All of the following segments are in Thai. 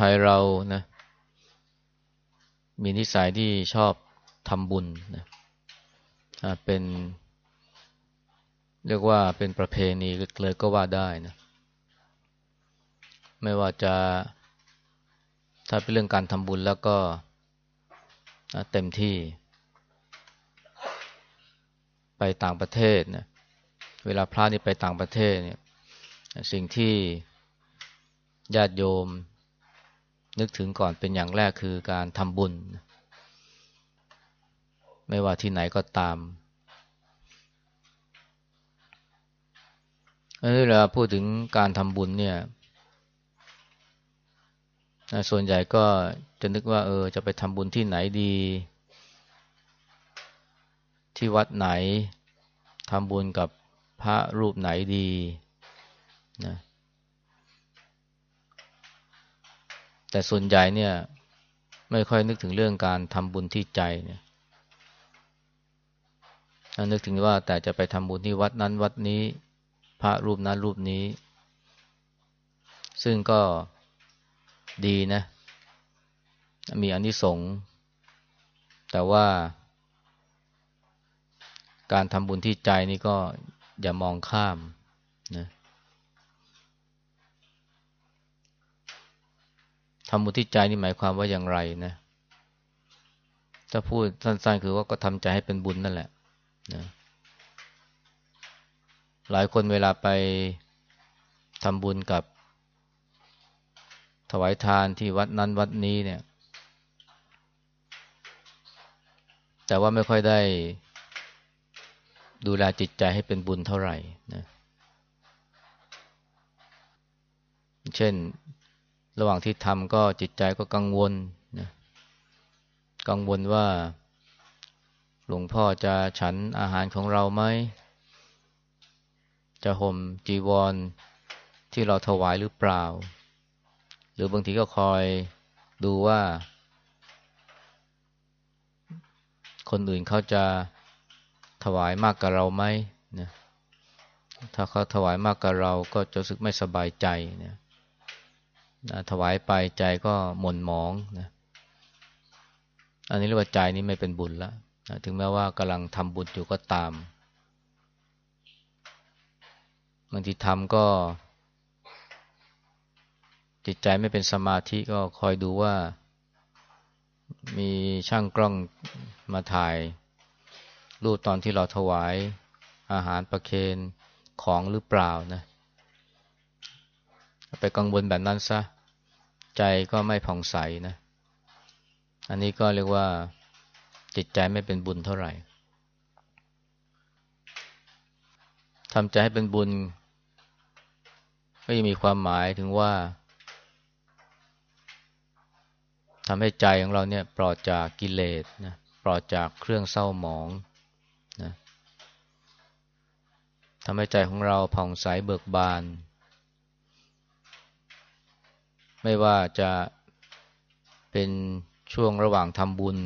ไทยเรานะมีนิสัยที่ชอบทำบุญนะเป็น เรียกว่าเป็นประเพณีเลยก็ว่าได้นะไม่ว่าจะถ้าเป็นเรื่องการทำบุญแล้วก็เต็มที่ ไปต่างประเทศนะเวลาพระนี่ไปต่างประเทศเนี่ยสิ่งที่ญาติโยม นึกถึงก่อนเป็นอย่างแรกคือการทำบุญ ไม่ว่าที่ไหนก็ตามเวลาพูดถึงการทำบุญเนี่ยส่วนใหญ่ก็จะนึกว่า เออ จะไปทำบุญที่ไหนดี ที่วัดไหนทำบุญกับพระรูปไหนดีนะ แต่ส่วนใหญ่เนี่ย ไม่ค่อยนึกถึงเรื่องการทำบุญที่ใจเนี่ยนึกถึงว่าแต่จะไปทำบุญที่วัดนั้นวัดนี้ พระรูปนั้นรูปนี้ ซึ่งก็ดีนะ มีอนนิสงส์แต่ว่า การทำบุญที่ใจนี่ก็อย่ามองข้ามนะ ทำบุญที่ใจนี่หมายความว่าอย่างไรนะถ้าพูดสั้นๆ คือว่าก็ทำใจให้เป็นบุญนั่นแหละนะหลายคนเวลาไปทำบุญกับ ถวายทานที่วัดนั้นวัดนี้เนี่ย แต่ว่าไม่ค่อยได้ดูแลจิตใจให้เป็นบุญเท่าไหร่นะ เช่น ระหว่างที่ทำก็จิตใจก็กังวลนะกังวลว่า หลวงพ่อจะฉันอาหารของเราไหม จะห่มจีวรที่เราถวายหรือเปล่า หรือบางทีก็คอยดูว่า คนอื่นเขาจะถวายมากกับเราไหมนะถ้าเขาถวายมากกับเราก็จะรู้สึกไม่สบายใจนะ นะถวายไปใจก็หม่นหมองนะอันนี้เรียกว่าใจนี้ไม่เป็นบุญแล้วนะถึงแม้ว่ากำลังทำบุญอยู่ก็ตามบางทีทำก็ จิตใจไม่เป็นสมาธิก็คอยดูว่า มีช่างกล้องมาถ่าย รูปตอนที่เราถวายอาหารประเคนของหรือเปล่านะ ไปกังวลแบบนั้นซะ ใจก็ไม่ผ่องใสนะ อันนี้ก็เรียกว่าจิตใจไม่เป็นบุญเท่าไหร่ทำใจให้เป็นบุญ ก็ยังมีความหมายถึงว่าทำให้ใจของเราเนี่ยปลอดจากกิเลสนะปลอดจากเครื่องเศร้าหมองนะทำให้ใจของเราผ่องใสเบิกบาน ไม่ว่าจะเป็นช่วงระหว่างทำบุญ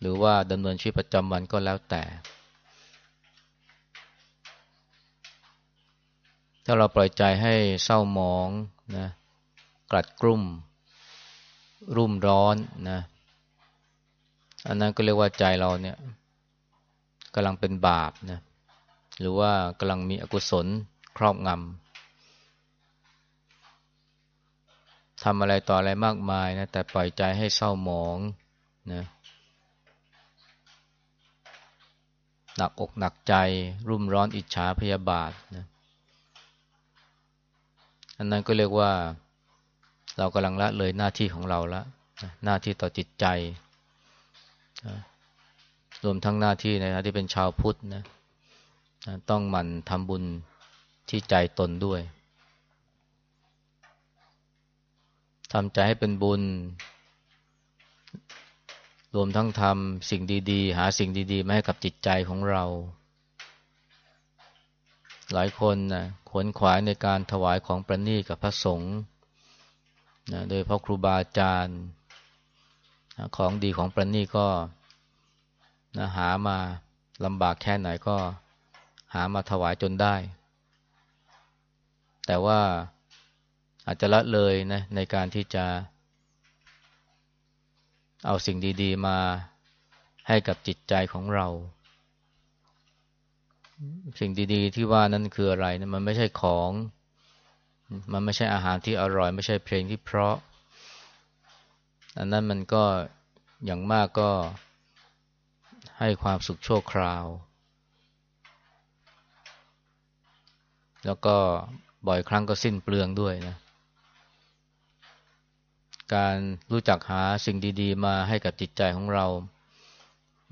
หรือว่าดำเนินชีวิตประจำวันก็แล้วแต่ ถ้าเราปล่อยใจให้เศร้าหมองนะกลัดกลุ่ม รุ่มร้อนนะอันนั้นก็เรียกว่าใจเราเนี่ยกำลังเป็นบาปนะหรือว่ากำลังมีอกุศลครอบงำ ทำอะไรต่ออะไรมากมายนะแต่ปล่อยใจให้เศร้าหมองนะหนักอกหนักใจ รุ่มร้อนอิจฉาพยาบาทนะอันนั้นก็เรียกว่าเรากำลังละเลยหน้าที่ของเราล้วหน้าที่ต่อจิตใจ รวมทั้งหน้าที่ในนะที่เป็นชาวพุทธนะต้องหมั่นทำบุญที่ใจตนด้วยทำใจให้เป็นบุญ รวมทั้งทำสิ่งดีๆ หาสิ่งดีๆ มาให้กับจิตใจของเรา หลายคนนะขวนขวายในการถวายของประนีกับพระสงฆ์นะโดยพระครูบาอาจารย์ของดีของประณีก็นะหามาลำบากแค่ไหนก็หามาถวายจนได้ แต่ว่า อาจจะละเลยนะในการที่จะ เอาสิ่งดี ๆ มาให้กับจิตใจของเรา สิ่งดีๆ ที่ว่านั้นคืออะไรนะมันไม่ใช่ของ มันไม่ใช่อาหารที่อร่อย ไม่ใช่เพลงที่เพราะ อันนั้นมันก็อย่างมากก็ให้ความสุขชั่วคราว แล้วก็บ่อยครั้งก็สิ้นเปลืองด้วยนะ การรู้จักหาสิ่งดี ๆ มาให้กับจิตใจของเรา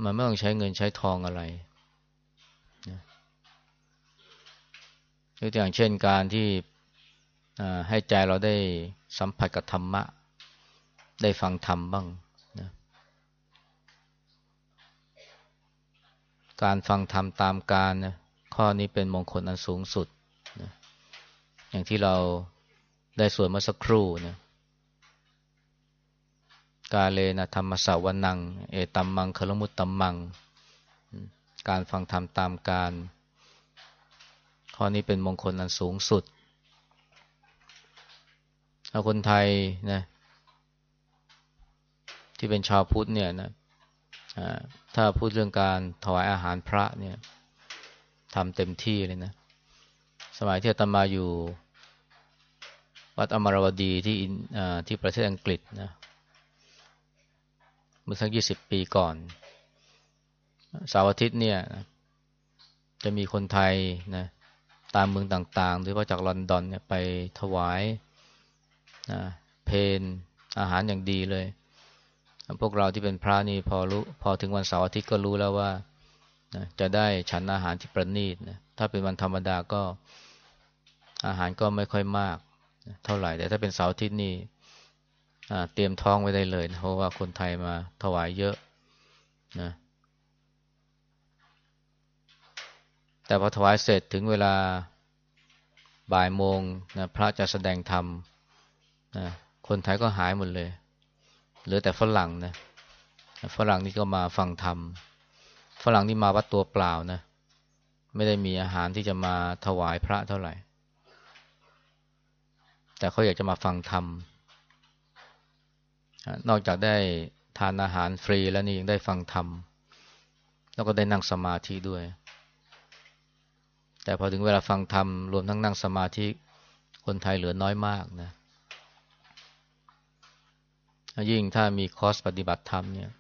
มันไม่ต้องใช้เงินใช้ทองอะไรนะยกตัวอย่างเช่นการที่ให้ใจเราได้สัมผัสกับธรรมะ ได้ฟังธรรมบ้างนะการฟังธรรมตามการนะข้อนี้เป็นมงคลอันสูงสุดนะอย่างที่เราได้สวดเมื่อสักครู่นะ กาเลนะธรรมสาวนัง เอตัมมังคลมุตตัมมัง การฟังธรรมตามการ ข้อนี้เป็นมงคลอันสูงสุดถ้าคนไทยนะที่เป็นชาวพุทธเนี่ยนะถ้าพูดเรื่องการถวายอาหารพระเนี่ยทำเต็มที่เลยนะ สมัยที่อาตมาอยู่ วัดอมรวดีที่ที่ประเทศอังกฤษนะ เมื่อสักยี่สิบปีก่อนสาวอาทิตย์เนี่ยจะมีคนไทยนะตามเมืองต่างๆ หรือว่าจากลอนดอนเนี่ยไปถวายนะเพนอาหารอย่างดีเลย พวกเราที่เป็นพระนี่พอรู้พอถึงวันเสาร์อาทิตย์ก็รู้แล้วว่านะจะได้ฉันอาหารที่ประณีตนะถ้าเป็นวันธรรมดาก็อาหารก็ไม่ค่อยมากนะเท่าไหร่แต่ถ้าเป็นเสาร์อาทิตย์นี่ เตรียมท้องไว้ได้เลยนะเพราะว่าคนไทยมาถวายเยอะนะแต่พอถวายเสร็จถึงเวลาบ่ายโมงนะพระจะแสดงธรรมนะคนไทยก็หายหมดเลยเหลือแต่ฝรั่งนะฝรั่งนี่ก็มาฟังธรรมฝรั่งนี่มาวัดตัวเปล่านะไม่ได้มีอาหารที่จะมาถวายพระเท่าไหร่ แต่เขาอยากจะมาฟังธรรม นอกจากได้ทานอาหารฟรีแล้วนี่ยังได้ฟังธรรม แล้วก็ได้นั่งสมาธิด้วย แต่พอถึงเวลาฟังธรรม รวมทั้งนั่งสมาธิคนไทยเหลือน้อยมากนะ ยิ่งถ้ามีคอร์สปฏิบัติธรรมเนี่ย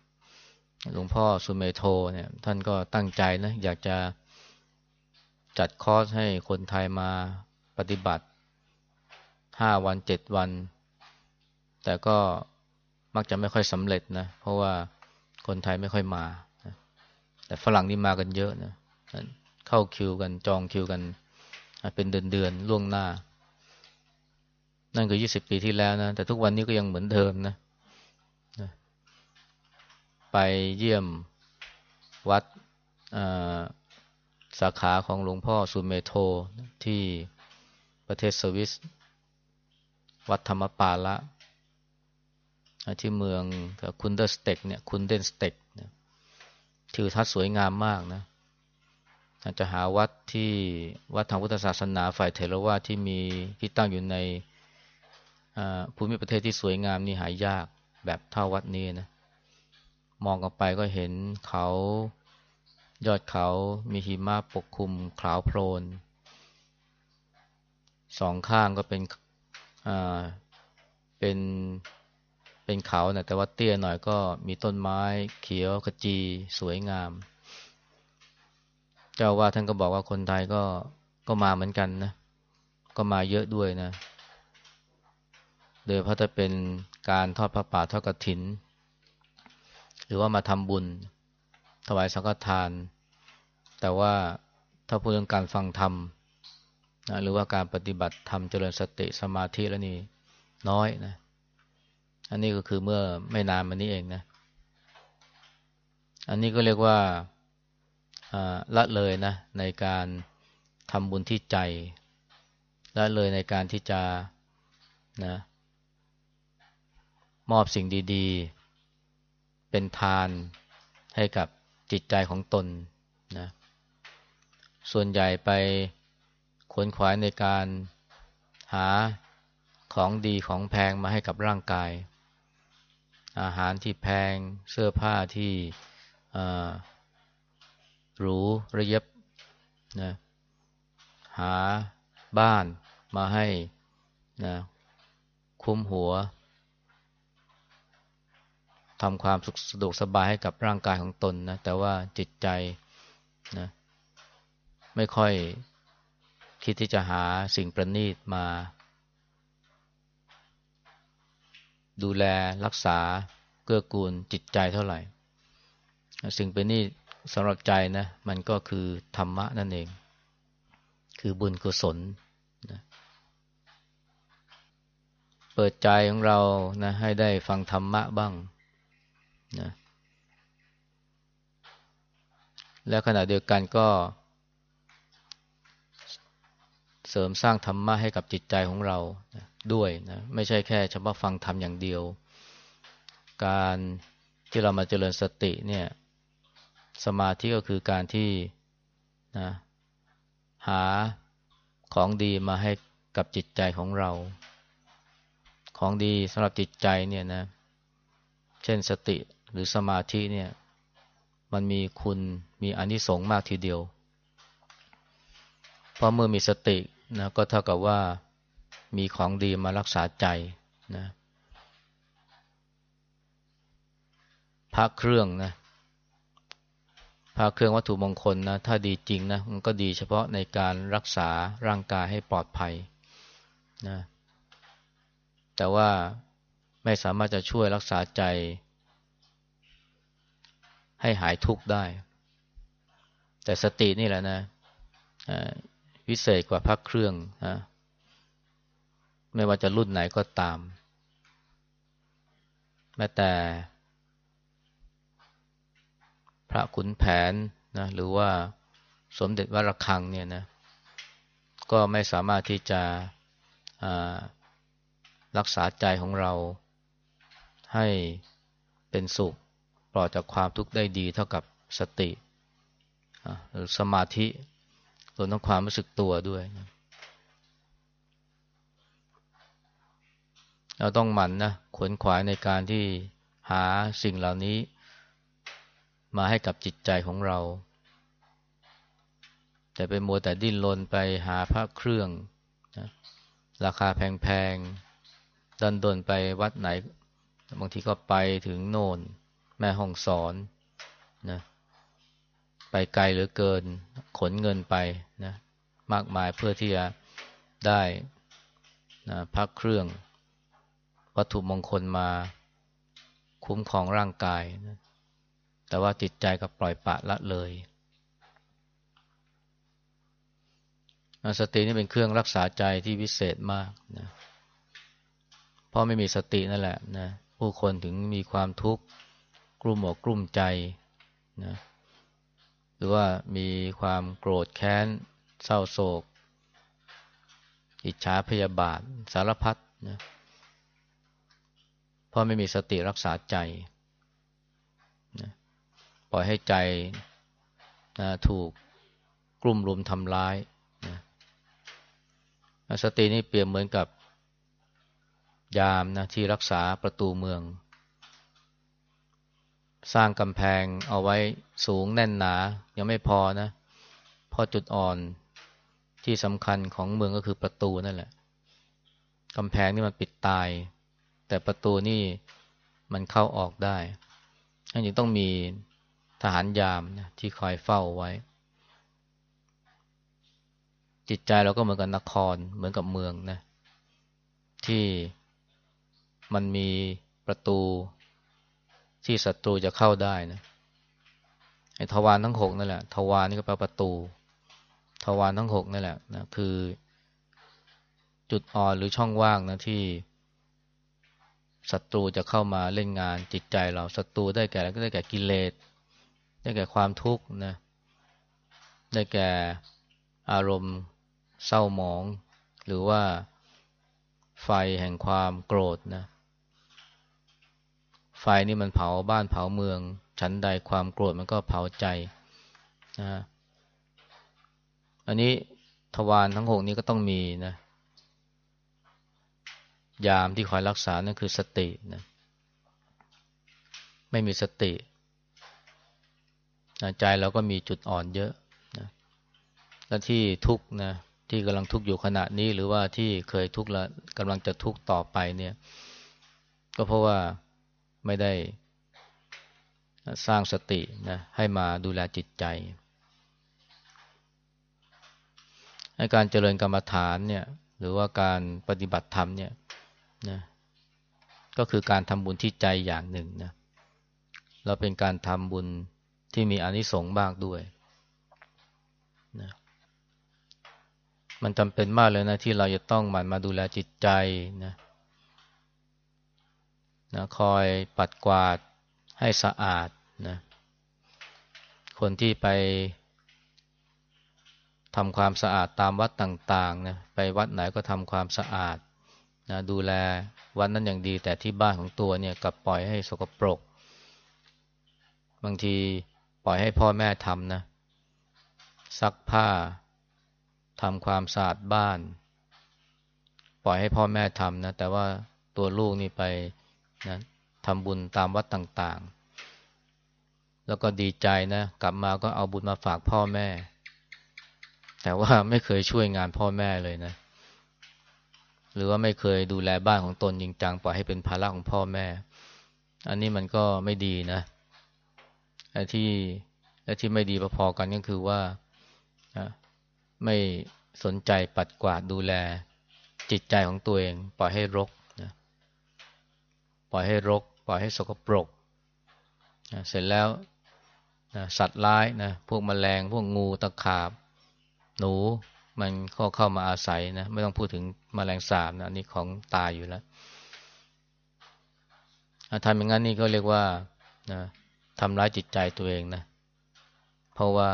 หลวงพ่อสุเมโทเนี่ย ท่านก็ตั้งใจนะ อยากจะจัดคอร์สให้คนไทยมาปฏิบัติห้าวันเจ็ดวัน แต่ก็ มักจะไม่ค่อยสำเร็จนะ เพราะว่าคนไทยไม่ค่อยมาแต่ฝรั่งนี่มากันเยอะนะเข้าคิวกันจองคิวกัน เป็นเดือนๆล่วงหน้า นั่นคือยี่สิบปีที่แล้วนะ แต่ทุกวันนี้ก็ยังเหมือนเดิมนะ ไปเยี่ยมวัดสาขาของหลวงพ่อสุเมโทที่ประเทศสวิส วัดธรรมปาละ ที่เมืองคันเดอร์สเต็กเนี่ยคันเดอร์สเต็กนะทิวทัศน์สวยงามมากนะจะหาวัดที่วัดทางพุทธศาสนาฝ่ายเถรวาทที่มีที่ตั้งอยู่ในภูมิประเทศที่สวยงามนี่หายากแบบเท่าวัดนี้นะมองออกไปก็เห็นเขายอดเขามีหิมะปกคลุมขาวโพลนสองข้างก็เป็นเป็น เป็นเขานะแต่ว่าเตี้ยหน่อยก็มีต้นไม้ เขียวขจีสวยงาม เจ้าว่าท่านก็บอกว่าคนไทยก็ก็มาเหมือนกันนะ ก็มาเยอะด้วยนะ โดยเพราะจะเป็นการทอดพระป่าทอดกระถิน หรือว่ามาทำบุญ ถวายสังฆทาน แต่ว่าถ้าพูดเรื่องการฟังธรรมนะหรือว่าการปฏิบัติธรรมเจริญสติสมาธิแล้วนี่น้อยนะ อันนี้ก็คือเมื่อไม่นานมานี้เองนะ อันนี้ก็เรียกว่าละเลยนะ ในการทำบุญที่ใจละเลยในการที่จะนะ มอบสิ่งดีๆ เป็นทานให้กับจิตใจของตนนะส่วนใหญ่ไปขวนขวายในการหาของดีของแพงมาให้กับร่างกาย อาหารที่แพง เสื้อผ้าที่หรูระยับนะหาบ้านมาให้นะคุ้มหัวทำความสุขสะดวกสบายให้กับร่างกายของตนนะแต่ว่าจิตใจนะไม่ค่อยคิดที่จะหาสิ่งประณีตมา ดูแลรักษาเกื้อกูลจิตใจเท่าไหร่ สิ่งเป็นนี่สำหรับใจนะมันก็คือธรรมะนั่นเอง คือบุญกุศลนะเปิดใจของเรานะให้ได้ฟังธรรมะบ้างนะและขณะเดียวกันก็ เสริมสร้างธรรมะให้กับจิตใจของเรา ด้วยนะไม่ใช่แค่เฉพาะฟังธรรมอย่างเดียว การที่เรามาเจริญสติเนี่ยสมาธิก็คือการที่นะหาของดีมาให้กับจิตใจของเรา ของดีสำหรับจิตใจเนี่ยนะ เช่นสติหรือสมาธิเนี่ย มันมีคุณมีอนิสงส์มากทีเดียว เพราะเมื่อมีสตินะก็เท่ากับว่า มีของดีมารักษาใจนะพระเครื่องนะพระเครื่องวัตถุมงคลนะถ้าดีจริงนะมันก็ดีเฉพาะในการรักษาร่างกายให้ปลอดภัยนะแต่ว่าไม่สามารถจะช่วยรักษาใจ ให้หายทุกข์ได้ แต่สตินี่แหละนะวิเศษกว่าพักเครื่องนะ ไม่ว่าจะรุ่นไหนก็ตาม แม้แต่ พระขุนแผนนะหรือว่าสมเด็จวรคังเนี่ยนะ ก็ไม่สามารถที่จะรักษาใจของเราให้เป็นสุขปลอดจากความทุกข์ได้ดีเท่ากับสติหรือสมาธิรวมทั้งความรู้สึกตัวด้วยนะ เราต้องหมั่นนะขวนขวายในการที่หาสิ่งเหล่านี้ มาให้กับจิตใจของเรา แต่ไปมัวแต่ดิ้นรนไปหาพระเครื่องนะราคาแพงๆดันดนไปวัดไหน บางทีก็ไปถึงโน่น แม่ห้องสอนนะไปไกลหรือเกินขนเงินไปนะมากมายเพื่อที่จะได้นะพักเครื่อง วัตถุมงคลมาคุ้มครองร่างกายนะแต่ว่าจิตใจก็ปล่อยปะละเลยสตินี่เป็นเครื่องรักษาใจที่วิเศษมากนะเพราะไม่มีสตินั่นแหละนะผู้คนถึงมีความทุกข์กลุ่มอกกลุ่มใจนะหรือว่ามีความโกรธแค้น เศร้าโศก อิจฉาพยาบาทสารพัดนะ เพราะไม่มีสติรักษาใจนะปล่อยให้ใจนะถูกกลุ่มรุมทำร้ายนะสตินี่เปรียบเหมือนกับยามนะที่รักษาประตูเมือง สร้างกำแพงเอาไว้สูงแน่นหนา ยังไม่พอนะพอจุดอ่อนที่สำคัญของเมืองก็คือประตูนั่นแหละกำแพงนี่มันปิดตาย แต่ประตูนี่มันเข้าออกได้อันนี้ต้องมีทหารยามนะที่คอยเฝ้าไว้ จิตใจเราก็เหมือนกับนครเหมือนกับเมืองนะ ที่มันมีประตูที่ศัตรูจะเข้าได้นะไอ้ทวารทั้งหกนั่นแหละทวารนี่ก็แปลประตูทวารทั้งหกนั่นแหละนะคือ จุดอ่อนหรือช่องว่างนะที่ ศัตรูจะเข้ามาเล่นงานจิตใจเราศัตรูได้แก่ก็ได้แก่กิเลสได้แก่ความทุกข์นะได้แก่อารมณ์เศร้าหมอง หรือว่าไฟแห่งความโกรธนะไฟนี่มันเผาบ้านเผาเมือง ชั้นใดความโกรธมันก็เผาใจนะอันนี้ทวารทั้งหกนี้ก็ต้องมีนะ ยามที่คอยรักษานั่นคือสตินะไม่มีสติ ใจเราก็มีจุดอ่อนเยอะนะและที่ทุกนะที่กำลังทุกข์อยู่ขณะนี้หรือว่าที่เคยทุกข์แล้วกำลังจะทุกข์ต่อไปเนี่ย ก็เพราะว่าไม่ได้สร้างสตินะให้มาดูแลจิตใจใหการเจริญกรรมฐานเนี่ย หรือว่าการปฏิบัติธรรมเนี่ย นะก็คือการทำบุญที่ใจอย่างหนึ่งนะเราเป็นการทำบุญที่มีอนิสงส์มากด้วยนะมันจำเป็นมากเลยนะที่เราจะต้องหมั่นมาดูแลจิตใจนะนะคอยปัดกวาดให้สะอาดนะคนที่ไปทำความสะอาดตามวัดต่างๆนะไปวัดไหนก็ทำความสะอาด นะดูแลวัดนั้นอย่างดี แต่ที่บ้านของตัวเนี่ยกลับปล่อยให้สกปรก บางทีปล่อยให้พ่อแม่ทำนะ ซักผ้าทำความสะอาดบ้าน ปล่อยให้พ่อแม่ทำนะ แต่ว่าตัวลูกนี่ไปนะทำบุญตามวัดต่างๆ แล้วก็ดีใจนะ กลับมาก็เอาบุญมาฝากพ่อแม่ แต่ว่าไม่เคยช่วยงานพ่อแม่เลยนะ หรือว่าไม่เคยดูแลบ้านของตนจริงจังปล่อยให้เป็นภาระของพ่อแม่ อันนี้มันก็ไม่ดีนะไอ้ที่ไอ้ที่ไม่ดีพอๆกันก็คือว่าไม่สนใจปัดกวาดดูแลจิตใจของตัวเอง ปล่อยให้รกนะปล่อยให้รก ปล่อยให้สกปรกนะเสร็จแล้วนะสัตว์ร้ายนะพวกมแมลงพวกงูตะขาบ หนู มันก็เข้ามาอาศัยนะ ไม่ต้องพูดถึงมแมลงสาบนะนี่ของตายอยู่แล้วทำอย่างนั้นนี่ก็เรียกว่านะทำร้ายจิตใจตัวเองนะ เพราะว่า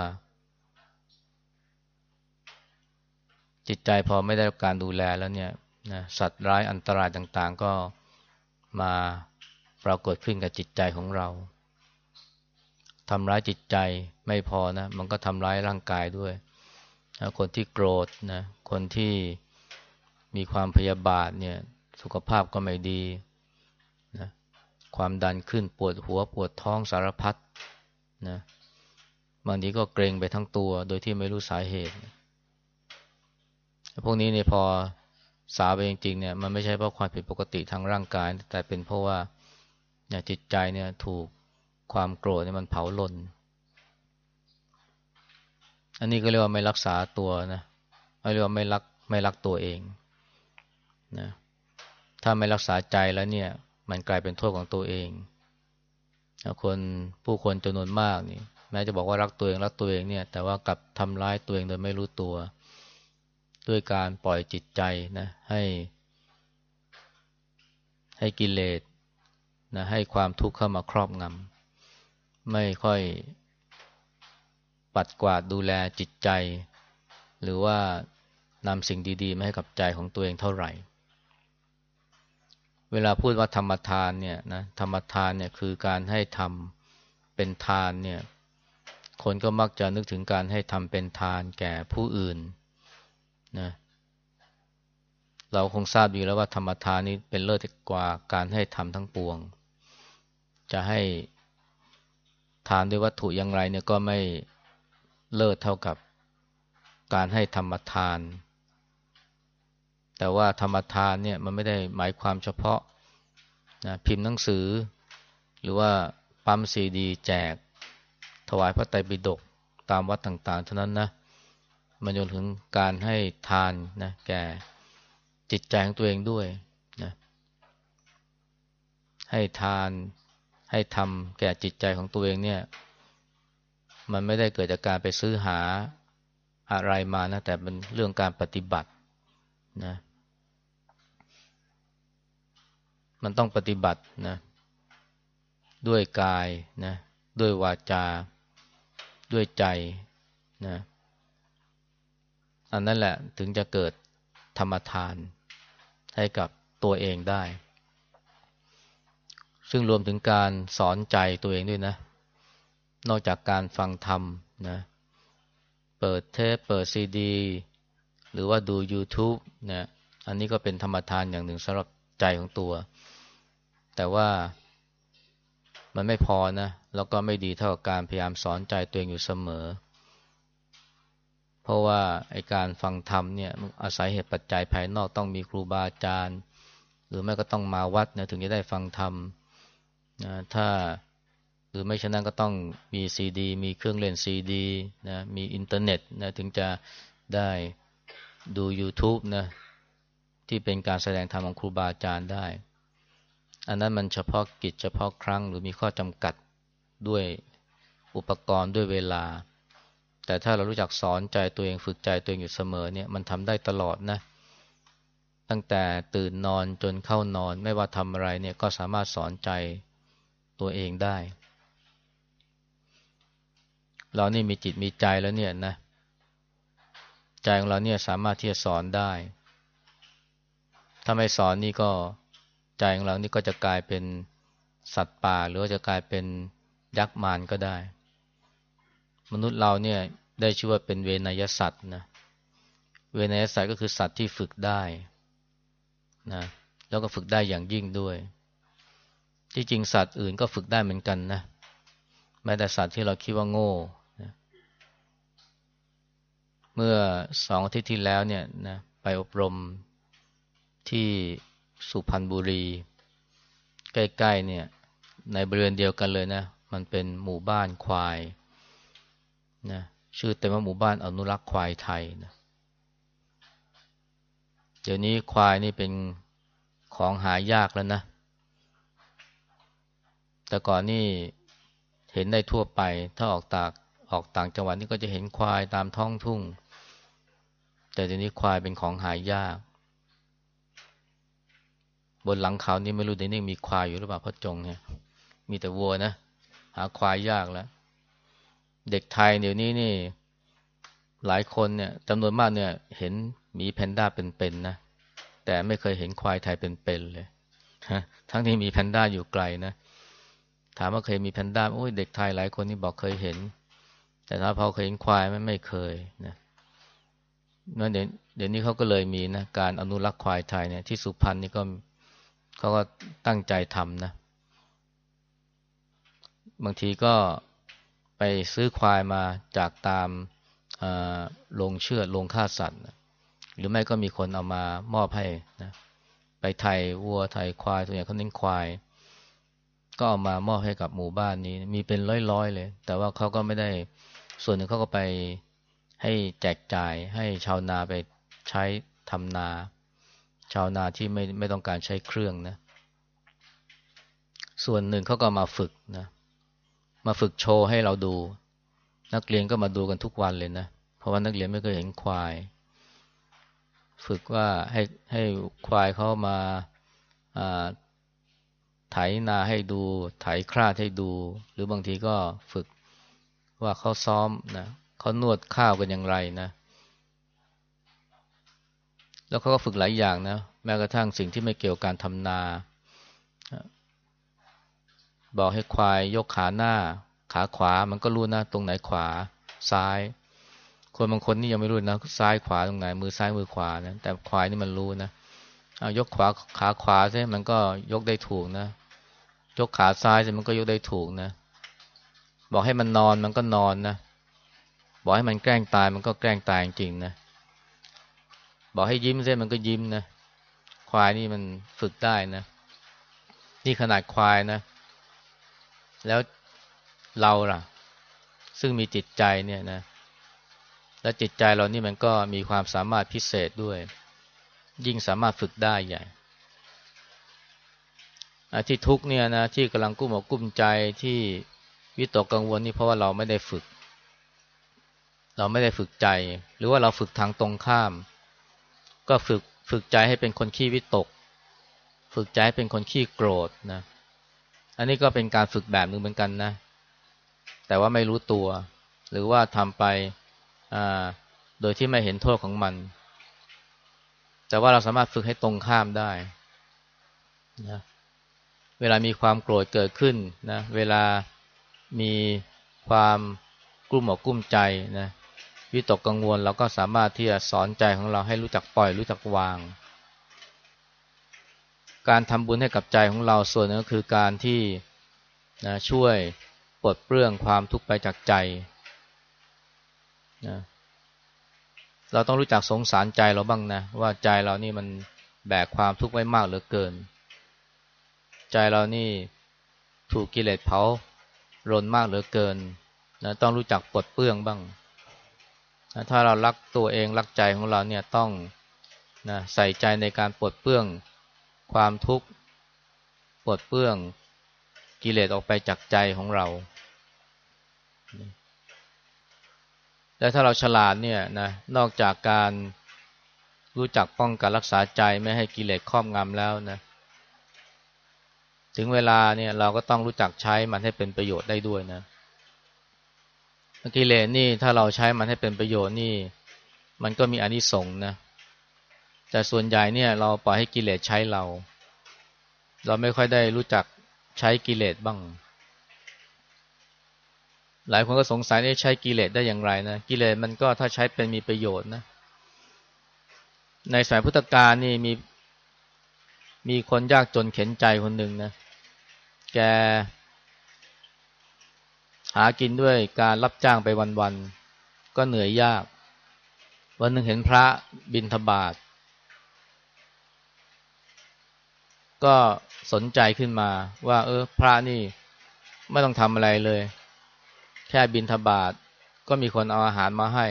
จิตใจพอไม่ได้รับการดูแลแล้วเนี่ยนะสัตว์ร้ายอันตรายต่างๆ ก็มาปรากฏขึ้นกับจิตใจของเราทำร้ายจิตใจไม่พอนะ มันก็ทำร้ายร่างกายด้วย คนที่โกรธนะคนที่มีความพยาบาทเนี่ยสุขภาพก็ไม่ดีนะความดันขึ้นปวดหัวปวดท้องสารพัดนะบางทีก็เกรงไปทั้งตัวโดยที่ไม่รู้สาเหตุ พวกนี้เนี่ยพอสาไปจริงๆเนี่ยมันไม่ใช่เพราะความผิดปกติทางร่างกาย แต่เป็นเพราะว่าจิตใจเนี่ยถูกความโกรธเนี่ยมันเผาลน อันนี้ก็เรียกว่าไม่รักษาตัวนะเรียกว่าไม่รักไม่รักตัวเองนะถ้าไม่รักษาใจแล้วเนี่ย มันกลายเป็นโทษของตัวเองคนผู้คนจำนวนมากนี่แม้จะบอกว่ารักตัวเองรักตัวเองเนี่ย แต่ว่ากลับทำร้ายตัวเองโดยไม่รู้ตัว ด้วยการปล่อยจิตใจนะ ให้ ให้กิเลสนะให้ความทุกข์เข้ามาครอบงำไม่ค่อย ปัดกวาดดูแลจิตใจ หรือว่านำสิ่งดี ๆ มาให้กับใจของตัวเองเท่าไหร่ เวลาพูดว่าธรรมทานเนี่ยนะธรรมทานเนี่ยคือการให้ทำเป็นทานเนี่ยคนก็มักจะนึกถึงการให้ทำเป็นทานแก่ผู้อื่นนะเราคงทราบดีแล้วว่าธรรมทานนี้เป็นเลิศกว่าการให้ทำทั้งปวง จะให้ทานด้วยวัตถุอย่างไรเนี่ยก็ไม่ เลิศเท่ากับการให้ธรรมทาน แต่ว่าธรรมทานเนี่ยมันไม่ได้หมายความเฉพาะนะพิมพ์หนังสือ หรือว่าปั๊มซีดีแจก ถวายพระไตรปิฎกตามวัดต่างๆ เท่านั้นนะมันจนถึงการให้ทานนะแก่จิตใจของตัวเองด้วยนะให้ทานให้ทำแก่จิตใจของตัวเองเนี่ย มันไม่ได้เกิดจากการไปซื้อหาอะไรมานะ แต่เป็นเรื่องการปฏิบัตินะ มันต้องปฏิบัตินะ ด้วยกายนะ ด้วยวาจา ด้วยใจนะอันนั้นแหละถึงจะเกิดธรรมทานให้กับตัวเองได้ ซึ่งรวมถึงการสอนใจตัวเองด้วยนะ นอกจากการฟังธรรมนะเปิดเทปเปิดซีดี หรือว่าดู YouTube นะอันนี้ก็เป็นธรรมทานอย่างหนึ่งสำหรับใจของตัว แต่ว่ามันไม่พอนะ แล้วก็ไม่ดีเท่ากับการพยายามสอนใจตัวเองอยู่เสมอ เพราะว่าไอการฟังธรรมเนี่ยอาศัยเหตุปัจจัยภายนอกต้องมีครูบาอาจารย์ หรือไม่ก็ต้องมาวัดนะถึงจะได้ฟังธรรมนะถ้า หรือไม่ฉะนั้นก็ต้องมีซีดีมีเครื่องเล่นซีดีนะมีอินเทอร์เน็ตนะถึงจะได้ดู YouTube นะที่เป็นการแสดงธรรมของครูบาอาจารย์ได้ อันนั้นมันเฉพาะกิจเฉพาะครั้งหรือมีข้อจำกัดด้วยอุปกรณ์ด้วยเวลา แต่ถ้าเรารู้จักสอนใจตัวเองฝึกใจตัวเองอยู่เสมอเนี่ยมันทำได้ตลอดนะตั้งแต่ตื่นนอนจนเข้านอนไม่ว่าทำอะไรเนี่ยก็สามารถสอนใจตัวเองได้ เรานี่มีจิตมีใจแล้วเนี่ยนะ ใจของเราเนี่ยสามารถที่จะสอนได้ ถ้าไม่สอนนี่ก็ใจของเรานี่ก็จะกลายเป็นสัตว์ป่า หรือจะกลายเป็นยักษ์มารก็ได้ มนุษย์เราเนี่ยได้ชื่อว่าเป็นเวนยสัตว์นะ เวนยสัตว์ก็คือสัตว์ที่ฝึกได้นะแล้วก็ฝึกได้อย่างยิ่งด้วย ที่จริงสัตว์อื่นก็ฝึกได้เหมือนกันนะแม้แต่สัตว์ที่เราคิดว่าโง่ มื่อสองอาทิตย์ที่แล้วเนี่ยนะไปอบรมที่สุพรรณบุรี ใกล้ๆเนี่ยในบริเวณเดียวกันเลยนะ มันเป็นหมู่บ้านควายนะชื่อเต็มว่าหมู่บ้านอนุรักษ์ควายไทยนะเดี๋ยวนี้ควายนี่เป็นของหายากแล้วนะ แต่ก่อนนี่เห็นได้ทั่วไป ถ้าออกตากออกต่างจังหวัดนี่ก็จะเห็นควายตามท้องทุ่ง แต่เดี๋ยวนี้ควายเป็นของหายาก บนหลังเขานี่ไม่รู้ในนี่มีควายอยู่หรือเปล่าพ่อจงเนี่ย มีแต่วัวนะ หาควายยากแล้ว เด็กไทยเดี๋ยวนี้นี่ หลายคนเนี่ยจำนวนมากเนี่ย เห็นมีแพนด้าเป็นๆนะ แต่ไม่เคยเห็นควายไทยเป็นๆเลยทั้งที่มีแพนด้าอยู่ไกลนะ ถามว่าเคยมีแพนด้าโอ้ยเด็กไทยหลายคนนี่บอกเคยเห็น แต่ถ้าพอเคยเห็นควายไม่ไม่เคยนะ นั่นเดี๋ยวเดี๋ยวนี้เขาก็เลยมีนะการอนุรักษ์ควายไทยเนี่ยที่สุพรรณนี่ก็เขาก็ตั้งใจทำนะ บางทีก็ไปซื้อควายมาจากตามโรงเชือดโรงฆ่าสัตว์หรือไม่ก็มีคนเอามามอบให้นะไปไทยวัวไทยควายส่วนใหญ่เขาเน้นควาย ก็เอามามอบให้กับหมู่บ้านนี้ มีเป็นร้อยๆเลย แต่ว่าเขาก็ไม่ได้ส่วนหนึ่งเขาก็ไป ให้แจกจ่ายให้ชาวนาไปใช้ทำนา ชาวนาที่ไม่ไม่ต้องการใช้เครื่องนะ ส่วนหนึ่งเขาก็มาฝึกนะ มาฝึกโชว์ให้เราดู นักเรียนก็มาดูกันทุกวันเลยนะ เพราะว่านักเรียนไม่เคยเห็นควาย ฝึกว่าให้ให้ควายเขามาไถนาให้ดู ไถคราดให้ดู หรือบางทีก็ฝึกว่าเขาซ้อมนะ เขานวดข้าวกันอย่างไรนะ แล้วเขาก็ฝึกหลายอย่างนะ แม้กระทั่งสิ่งที่ไม่เกี่ยวกับการทำนา บอกให้ควายยกขาหน้า ขาขวามันก็รู้นะ ตรงไหนขวา ซ้าย คนบางคนนี่ยังไม่รู้นะ ซ้ายขวาตรงไหน มือซ้ายมือขวานะ แต่ควายนี่มันรู้นะยกขวาขาขวาใช่มันก็ยกได้ถูกนะ ยกขาซ้ายใช่มันก็ยกได้ถูกนะ บอกให้มันนอนมันก็นอนนะ บอกให้มันแกล้งตายมันก็แกล้งตายจริงนะ บอกให้ยิ้มเส้นมันก็ยิ้มนะ ควายนี่มันฝึกได้นะ นี่ขนาดควายนะ แล้วเราล่ะ ซึ่งมีจิตใจเนี่ยนะ และจิตใจเรานี่มันก็มีความสามารถพิเศษด้วย ยิ่งสามารถฝึกได้ใหญ่ที่ทุกเนี่ยนะที่กำลังกุ้มอกกุ้มใจที่วิตกกังวลนี่เพราะว่าเราไม่ได้ฝึก เราไม่ได้ฝึกใจ หรือว่าเราฝึกทางตรงข้าม ก็ฝึกฝึกใจให้เป็นคนขี้วิตก ฝึกใจให้เป็นคนขี้โกรธนะ อันนี้ก็เป็นการฝึกแบบนึงเหมือนกันนะ แต่ว่าไม่รู้ตัว หรือว่าทำไปโดยที่ไม่เห็นโทษของมัน แต่ว่าเราสามารถฝึกให้ตรงข้ามได้นะเวลามีความโกรธเกิดขึ้นนะ เวลามีความกลุ้มอกกลุ้มใจนะ วิตกกังวลเราก็สามารถที่จะสอนใจของเราให้รู้จักปล่อยรู้จักวาง การทำบุญให้กับใจของเราส่วนนึงก็คือการที่นะช่วยปลดเปลื้องความทุกข์ไปจากใจนะเราต้องรู้จักสงสารใจเราบ้างนะว่าใจเรานี่มันแบกความทุกข์ไว้มากเหลือเกิน ใจเรานี่ถูกกิเลสเผารนมากเหลือเกินนะต้องรู้จักปลดเปลื้องบ้าง ถ้าเรารักตัวเองรักใจของเราเนี่ยต้องนะใส่ใจในการปลดเปลื้องความทุกข์ปลดเปลื้องกิเลสออกไปจากใจของเรา และถ้าเราฉลาดเนี่ยนะนอกจากการรู้จักป้องกันรักษาใจไม่ให้กิเลสครอบงำแล้วนะถึงเวลาเนี่ยเราก็ต้องรู้จักใช้มันให้เป็นประโยชน์ได้ด้วยนะ กิเลสนี่ถ้าเราใช้มันให้เป็นประโยชน์นี่ มันก็มีอนิสงส์นะแต่ส่วนใหญ่เนี่ยเราปล่อยให้กิเลสใช้เรา เราไม่ค่อยได้รู้จักใช้กิเลสบ้าง หลายคนก็สงสัยว่ใช้กิเลสได้อย่างไรนะกิเลสมันก็ถ้าใช้เป็นมีประโยชน์นะ ในสายพุทธกาลนี่มีมีคนยากจนเข็นใจคนหนึ่งนะ แก หากินด้วยการรับจ้างไปวันๆก็เหนื่อยยาก วันหนึ่งเห็นพระบินทบาทก็สนใจขึ้นมาว่า เออ พระนี่ไม่ต้องทำอะไรเลย แค่บินทบาทก็มีคนเอาอาหารมาให้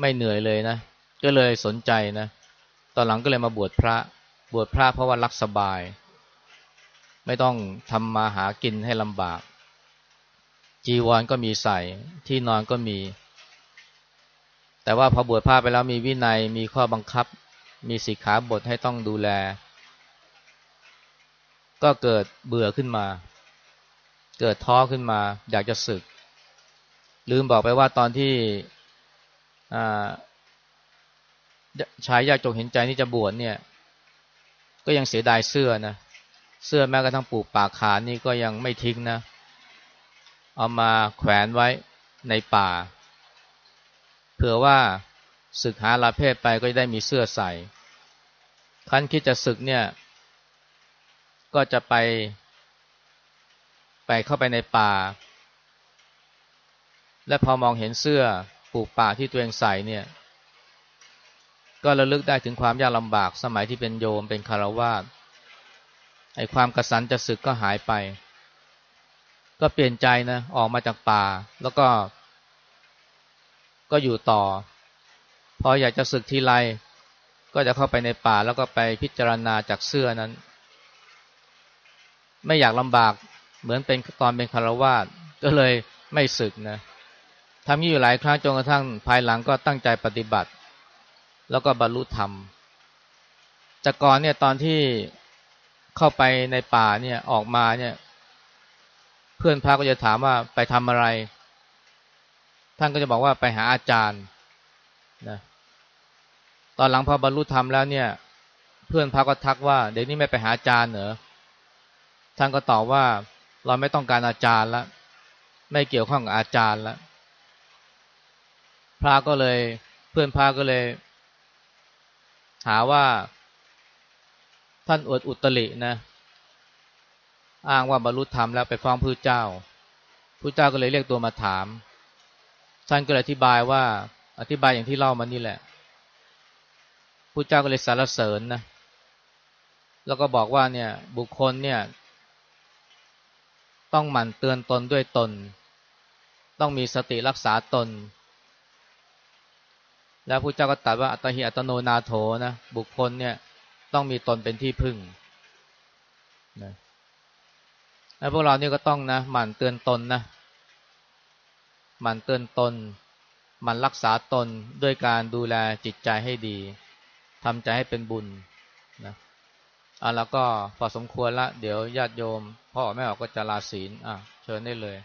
ไม่เหนื่อยเลยนะ ก็เลยสนใจนะ ตอนหลังก็เลยมาบวชพระ บวชพระเพราะว่ารักสบาย ไม่ต้องทำมาหากินให้ลำบาก จีวรก็มีใส่ ที่นอนก็มี แต่ว่าพอบวชพระไปแล้วมีวินัยมีข้อบังคับ มีสิกขาบทให้ต้องดูแล ก็เกิดเบื่อขึ้นมา เกิดท้อขึ้นมา อยากจะศึก ลืมบอกไปว่าตอนที่ชายยากจงเห็นใจนี่จะบวชเนี่ย ก็ยังเสียดายเสื้อนะเสื้อแม้กระทั่งปลูกปากขานี่ก็ยังไม่ทิ้งนะเเอามาแขวนไว้ในป่า เผื่อว่าศึกหาลาเพศไปก็จะได้มีเสื้อใส่คันคิดจะศึกเนี่ย ก็จะไป ไปเข้าไปในป่า และพอมองเห็นเสื้อปูกป่าที่ตัวเองใส่เนี่ย ก็ระลึกได้ถึงความยากลำบากสมัยที่เป็นโยมเป็นคารวาสไอความกระสันจะศึกก็หายไป ก็เปลี่ยนใจนะออกมาจากป่า แล้วก็ ก็อยู่ต่อ พออยากจะศึกทีไรก็จะเข้าไปในป่าแล้วก็ไปพิจารณาจากเสื้อนั้น ไม่อยากลำบากเหมือนเป็นตอนเป็นคารวาสก็เลยไม่ศึกนะทำนี้อยู่หลายครั้งจนกระทั่งภายหลังก็ตั้งใจปฏิบัติ แล้วก็บรรลุธรรมแต่ก่อนเนี่ยตอนที่เข้าไปในป่าเนี่ยออกมาเนี่ย เพื่อนพระก็จะถามว่าไปทำอะไร ท่านก็จะบอกว่าไปหาอาจารย์นะตอนหลังพอบรรลุธรรมแล้วเนี่ย เพื่อนพระก็ทักว่าเดี๋ยวนี้ไม่ไปหาอาจารย์เหรอท่านก็ตอบว่าเราไม่ต้องการอาจารย์แล้วไม่เกี่ยวข้องกับอาจารย์แล้วพระก็เลยเพื่อนพระก็เลย หาว่า ท่านอวดอุตรินะ อ้างว่าบรรลุธรรมแล้วไปฟ้องพระเจ้าพระเจ้าก็เลยเรียกตัวมาถามท่านก็เลยอธิบายว่าอธิบายอย่างที่เล่ามานี่แหละพระเจ้าก็เลยสรรเสริญนะแล้วก็บอกว่าเนี่ยบุคคลเนี่ย ต้องหมั่นเตือนตนด้วยตน ต้องมีสติรักษาตน แล้วพระเจ้าก็ตรัสว่าอัตหิอัตโนนาโถนะบุคคลเนี่ยต้องมีตนเป็นที่พึ่งนะ แล้วพวกเราเนี่ยก็ต้องนะหมั่นเตือนตนนะหมั่นเตือนตนหมั่นรักษาตนด้วยการดูแลจิตใจให้ดีทำใจให้เป็นบุญนะอะแล้วก็พอสมควรละ เดี๋ยวญาติโยมพ่อแม่ออกก็จะลาศีลอะเชิญได้เลย